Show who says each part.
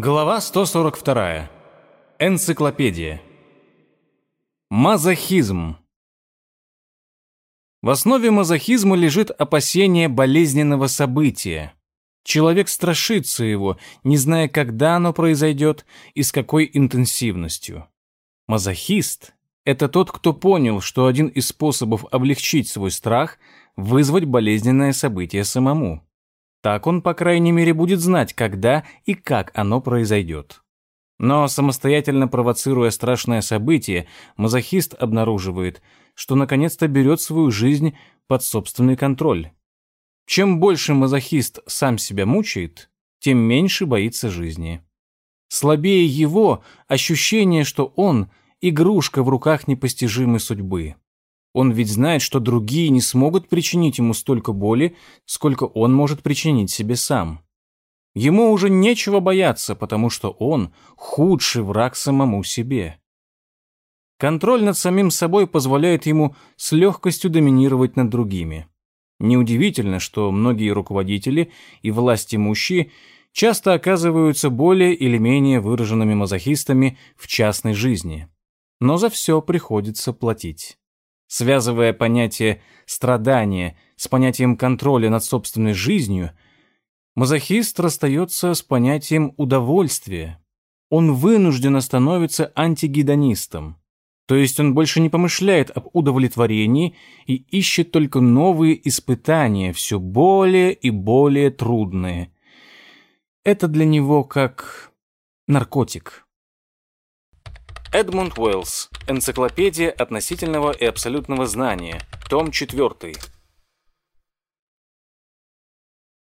Speaker 1: Глава 142. Энциклопедия. Мазохизм. В основе мазохизма лежит опасение болезненного события. Человек страшится его, не зная, когда оно произойдет и с какой интенсивностью. Мазохист – это тот, кто понял, что один из способов облегчить свой страх – вызвать болезненное событие самому. Так он, по крайней мере, будет знать, когда и как оно произойдет. Но самостоятельно провоцируя страшное событие, мазохист обнаруживает, что наконец-то берет свою жизнь под собственный контроль. Чем больше мазохист сам себя мучает, тем меньше боится жизни. Слабее его ощущение, что он – игрушка в руках непостижимой судьбы. Он ведь знает, что другие не смогут причинить ему столько боли, сколько он может причинить себе сам. Ему уже нечего бояться, потому что он худший враг самому себе. Контроль над самим собой позволяет ему с легкостью доминировать над другими. Неудивительно, что многие руководители и власть имущие часто оказываются более или менее выраженными мазохистами в частной жизни. Но за все приходится платить. Связывая понятие страдания с понятием контроля над собственной жизнью, мазохист расстается с понятием удовольствия. Он вынужденно становится антигедонистом. То есть он больше не помышляет об удовлетворении и ищет только новые испытания, все более и более трудные. Это для него как наркотик. Эдмунд Уэллс. Энциклопедия относительного и абсолютного знания. Том 4.